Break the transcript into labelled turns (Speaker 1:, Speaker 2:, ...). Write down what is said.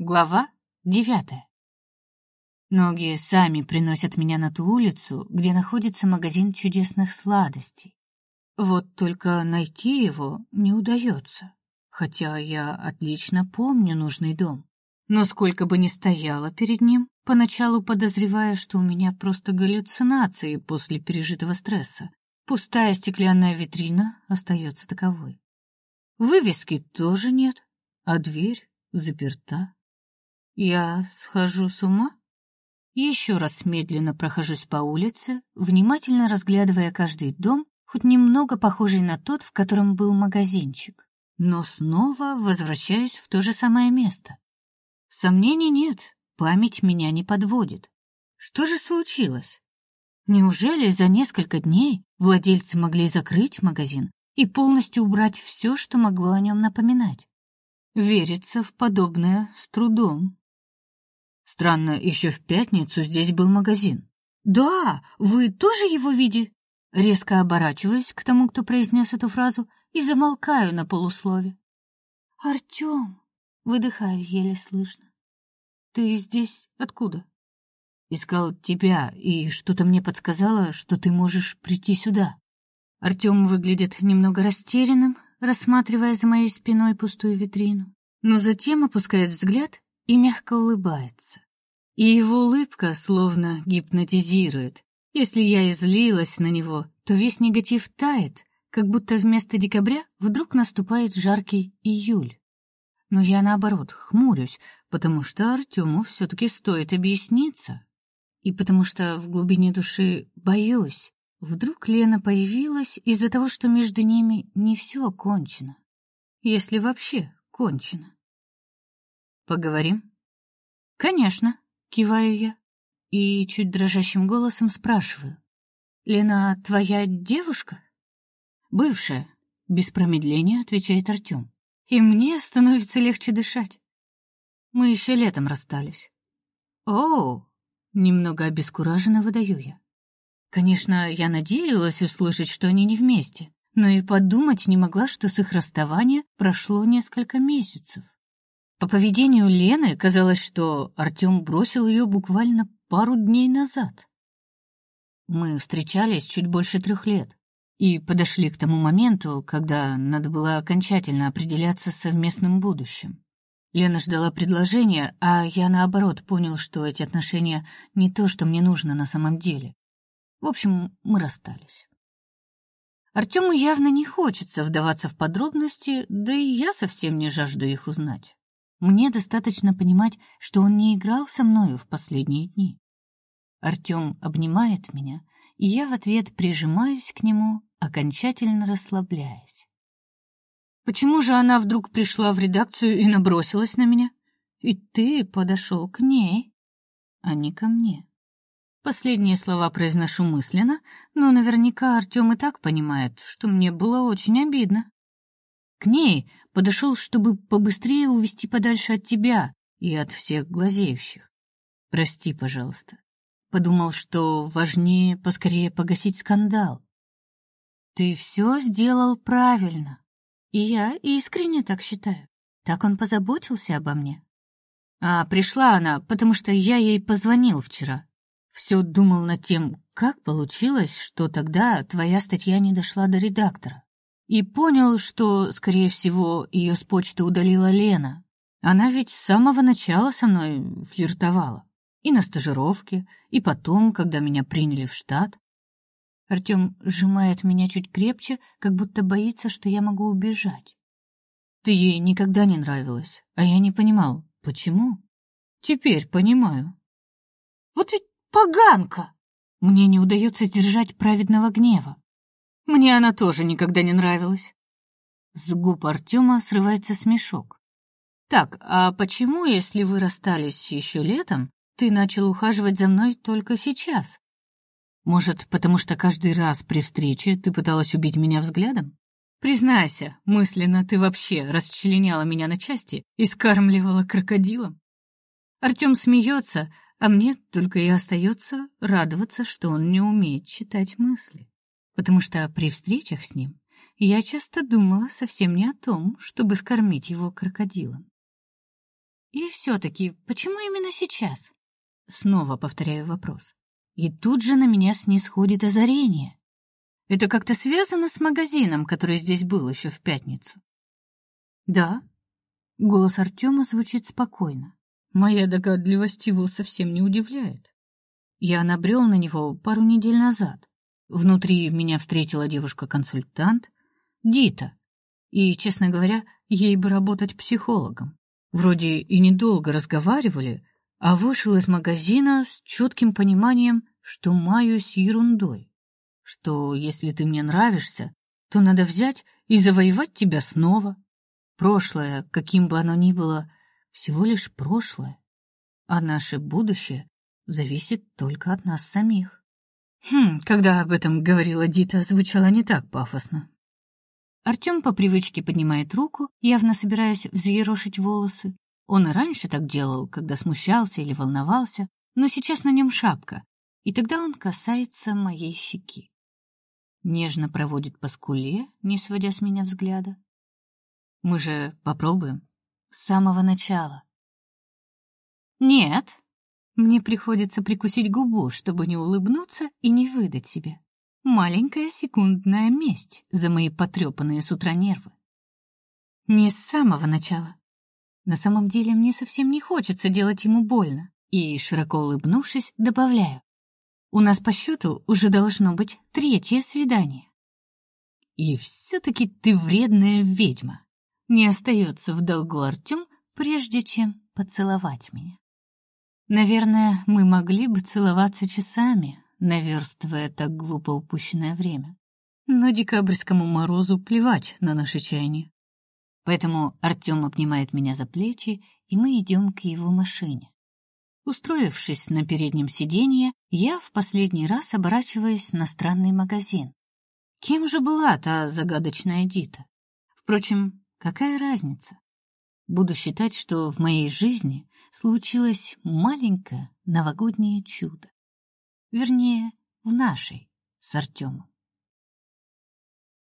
Speaker 1: Глава девятая. Ноги сами приносят меня на ту улицу, где находится магазин чудесных сладостей. Вот только найти его не удается, хотя я отлично помню нужный дом. Но сколько бы ни стояла перед ним, поначалу подозревая, что у меня просто галлюцинации после пережитого стресса, пустая стеклянная витрина остается таковой. Вывески тоже нет, а дверь заперта. Я схожу с ума? Еще раз медленно прохожусь по улице, внимательно разглядывая каждый дом, хоть немного похожий на тот, в котором был магазинчик, но снова возвращаюсь в то же самое место. Сомнений нет, память меня не подводит. Что же случилось? Неужели за несколько дней владельцы могли закрыть магазин и полностью убрать все, что могло о нем напоминать? Верится в подобное с трудом. Странно, еще в пятницу здесь был магазин. Да, вы тоже его видели? Резко оборачиваюсь к тому, кто произнес эту фразу, и замолкаю на полуслове. Артем, выдыхаю еле слышно. Ты здесь откуда? Искал тебя, и что-то мне подсказало, что ты можешь прийти сюда. Артем выглядит немного растерянным, рассматривая за моей спиной пустую витрину, но затем опускает взгляд и мягко улыбается. И его улыбка словно гипнотизирует. Если я излилась на него, то весь негатив тает, как будто вместо декабря вдруг наступает жаркий июль. Но я наоборот хмурюсь, потому что Артему все таки стоит объясниться. И потому что в глубине души боюсь, вдруг Лена появилась из-за того, что между ними не все кончено. Если вообще кончено. Поговорим? Конечно, киваю я и чуть дрожащим голосом спрашиваю: "Лена твоя девушка?" "Бывшая", без промедления отвечает Артем. И мне становится легче дышать. Мы еще летом расстались. О, немного обескураженно выдаю я. Конечно, я надеялась услышать, что они не вместе, но и подумать не могла, что с их расставания прошло несколько месяцев. По поведению Лены казалось, что Артем бросил ее буквально пару дней назад. Мы встречались чуть больше трех лет и подошли к тому моменту, когда надо было окончательно определяться с совместным будущим. Лена ждала предложения, а я наоборот понял, что эти отношения не то, что мне нужно на самом деле. В общем, мы расстались. Артему явно не хочется вдаваться в подробности, да и я совсем не жажду их узнать. Мне достаточно понимать, что он не играл со мною в последние дни. Артем обнимает меня, и я в ответ прижимаюсь к нему, окончательно расслабляясь. Почему же она вдруг пришла в редакцию и набросилась на меня? И ты подошел к ней, а не ко мне. Последние слова произношу мысленно, но наверняка Артем и так понимает, что мне было очень обидно. К ней подошел, чтобы побыстрее увести подальше от тебя и от всех глазеющих. Прости, пожалуйста. Подумал, что важнее поскорее погасить скандал. Ты все сделал правильно. И я искренне так считаю. Так он позаботился обо мне. А пришла она, потому что я ей позвонил вчера. Все думал над тем, как получилось, что тогда твоя статья не дошла до редактора и понял, что, скорее всего, ее с почты удалила Лена. Она ведь с самого начала со мной флиртовала. И на стажировке, и потом, когда меня приняли в штат. Артем сжимает меня чуть крепче, как будто боится, что я могу убежать. Ты ей никогда не нравилась, а я не понимал, почему? Теперь понимаю. Вот ведь поганка! Мне не удается сдержать праведного гнева. Мне она тоже никогда не нравилась. С губ Артема срывается смешок. Так, а почему, если вы расстались еще летом, ты начал ухаживать за мной только сейчас? Может, потому что каждый раз при встрече ты пыталась убить меня взглядом? Признайся, мысленно ты вообще расчленяла меня на части и скармливала крокодилом. Артем смеется, а мне только и остается радоваться, что он не умеет читать мысли потому что при встречах с ним я часто думала совсем не о том, чтобы скормить его крокодилом. И все-таки, почему именно сейчас? Снова повторяю вопрос. И тут же на меня снисходит озарение. Это как-то связано с магазином, который здесь был еще в пятницу. Да. Голос Артема звучит спокойно. Моя догадливость его совсем не удивляет. Я набрел на него пару недель назад. Внутри меня встретила девушка-консультант, Дита. И, честно говоря, ей бы работать психологом. Вроде и недолго разговаривали, а вышел из магазина с четким пониманием, что маюсь ерундой. Что если ты мне нравишься, то надо взять и завоевать тебя снова. Прошлое, каким бы оно ни было, всего лишь прошлое, а наше будущее зависит только от нас самих. Хм, когда об этом говорила Дита, звучало не так пафосно. Артем по привычке поднимает руку, явно собираясь взъерошить волосы. Он и раньше так делал, когда смущался или волновался, но сейчас на нем шапка, и тогда он касается моей щеки. Нежно проводит по скуле, не сводя с меня взгляда. Мы же попробуем с самого начала. Нет. Мне приходится прикусить губу, чтобы не улыбнуться и не выдать себя. Маленькая секундная месть за мои потрепанные с утра нервы. Не с самого начала. На самом деле мне совсем не хочется делать ему больно, и, широко улыбнувшись, добавляю. У нас по счету уже должно быть третье свидание. И все-таки ты вредная ведьма не остается в долгу Артем, прежде чем поцеловать меня. Наверное, мы могли бы целоваться часами, наверстывая так глупо упущенное время. Но декабрьскому морозу плевать на наши чаяния. Поэтому Артем обнимает меня за плечи, и мы идем к его машине. Устроившись на переднем сиденье, я в последний раз оборачиваюсь на странный магазин. Кем же была та загадочная Дита? Впрочем, Какая разница? Буду считать, что в моей жизни случилось маленькое новогоднее чудо. Вернее, в нашей с Артемом.